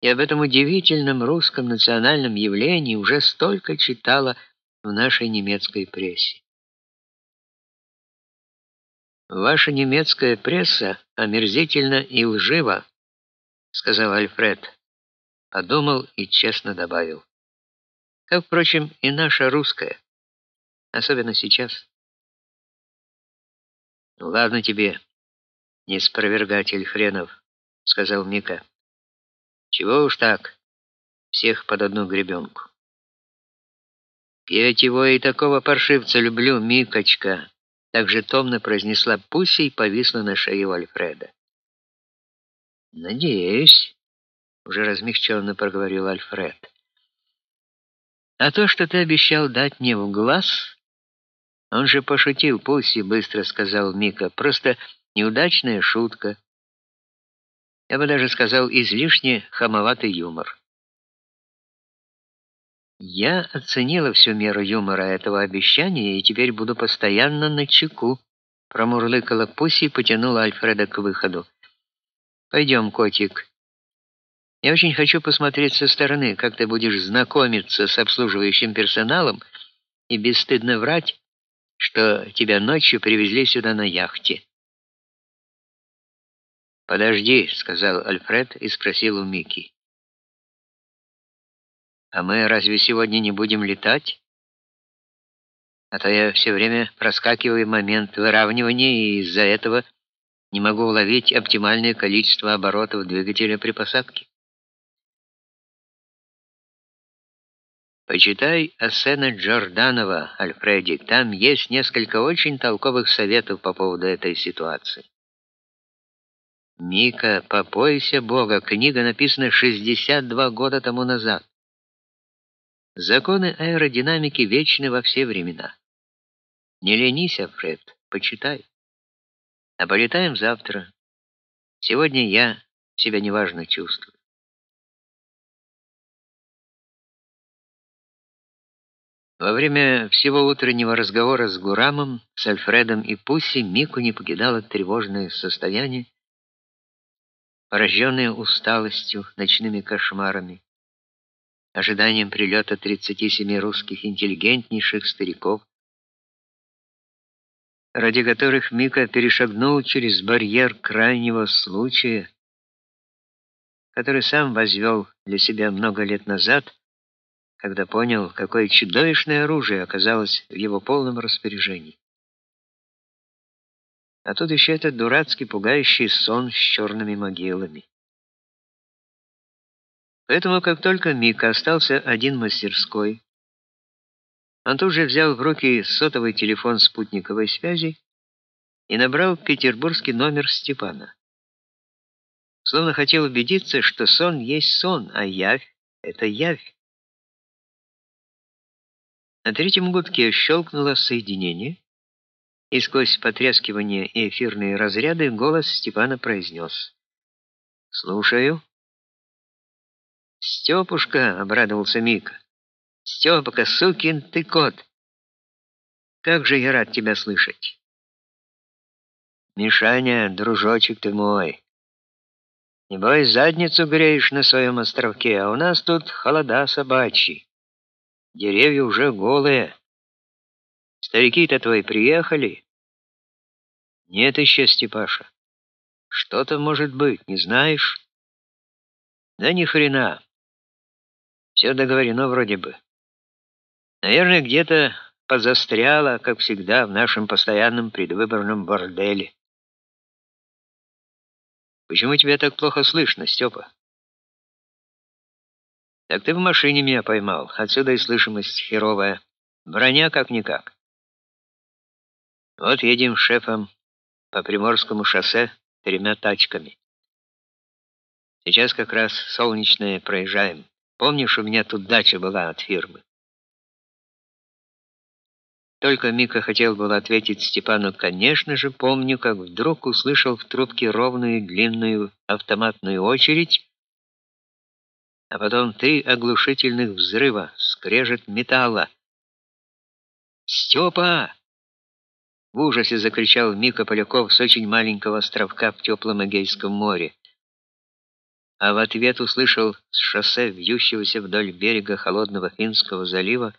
и об этом удивительном русском национальном явлении уже столько читала в нашей немецкой прессе. Ваша немецкая пресса омерзительна и лжива, сказал Альфред. Подумал и честно добавил: как впрочем и наша русская, особенно сейчас. Ну ладно тебе, не спровергатель хренов, сказал Мика. Чего уж так? Всех под одну гребенку. Я его и такого паршивца люблю, Микочка, также томно произнесла Пусси и повисла на шее у Альфреда. Надеюсь, уже размягченно проговорил Альфред. А то, что ты обещал дать мне в глаз, он же пошутил, Пусси быстро сказал Мика. Просто неудачная шутка. Я бы даже сказал, излишне хамоватый юмор. Я оценила всю меру юмора этого обещания и теперь буду постоянно на чеку. Промурлыкала Пусси и потянула Альфреда к выходу. Пойдем, котик. Я очень хочу посмотреть со стороны, как ты будешь знакомиться с обслуживающим персоналом и бесстыдно врать, что тебя ночью привезли сюда на яхте. «Подожди», — сказал Альфред и спросил у Мики. «А мы разве сегодня не будем летать? А то я все время проскакиваю момент выравнивания и из-за этого не могу уловить оптимальное количество оборотов двигателя при посадке». Почитай Ассена Джорданова, Альфредик, там есть несколько очень толковых советов по поводу этой ситуации. Мика, попойся Бога, книга написана 62 года тому назад. Законы аэродинамики вечны во все времена. Не ленись, Фред, почитай. А полетаем завтра. Сегодня я себя неважно чувствую. Во время всего утреннего разговора с Гурамом, с Альфредом и Пусси Мику не покидало тревожное состояние, порожденные усталостью, ночными кошмарами, ожиданием прилета 37 русских интеллигентнейших стариков, ради которых Мика перешагнул через барьер крайнего случая, который сам возвел для себя много лет назад, когда понял, какое чудовищное оружие оказалось в его полном распоряжении. А тут еще этот дурацкий пугающий сон с черными могилами. Поэтому, как только Мика остался один в мастерской, он тут же взял в руки сотовый телефон спутниковой связи и набрал петербургский номер Степана. Словно хотел убедиться, что сон есть сон, а явь — это явь. На третьем гудке щелкнуло соединение, и сквозь потрескивание и эфирные разряды голос Степана произнес. «Слушаю». «Степушка!» — обрадовался Мика. «Степка, сукин ты кот! Как же я рад тебя слышать!» «Мишаня, дружочек ты мой, небось задницу греешь на своем островке, а у нас тут холода собачьи. Деревья уже голые». Старики-то твои приехали? Нет еще, Степаша. Что-то может быть, не знаешь? Да ни хрена. Все договорено вроде бы. Наверное, где-то позастряло, как всегда, в нашем постоянном предвыборном борделе. Почему тебя так плохо слышно, Степа? Так ты в машине меня поймал. Отсюда и слышимость херовая. Броня как-никак. Вот едем шефом по Приморскому шоссе тремя тачками. Сейчас как раз солнечное проезжаем. Помнишь, у меня тут дача была от фирмы? Только Мика хотел было ответить Степану, конечно же, помню, как вдруг услышал в трубке ровную длинную автоматную очередь, а потом три оглушительных взрыва, скрежет металла. «Степа!» В ужасе закричал Мика Поляков с очень маленького островка в теплом Эгейском море. а в ответ услышал с шоссе вьющегося вдоль берега холодного Финского залива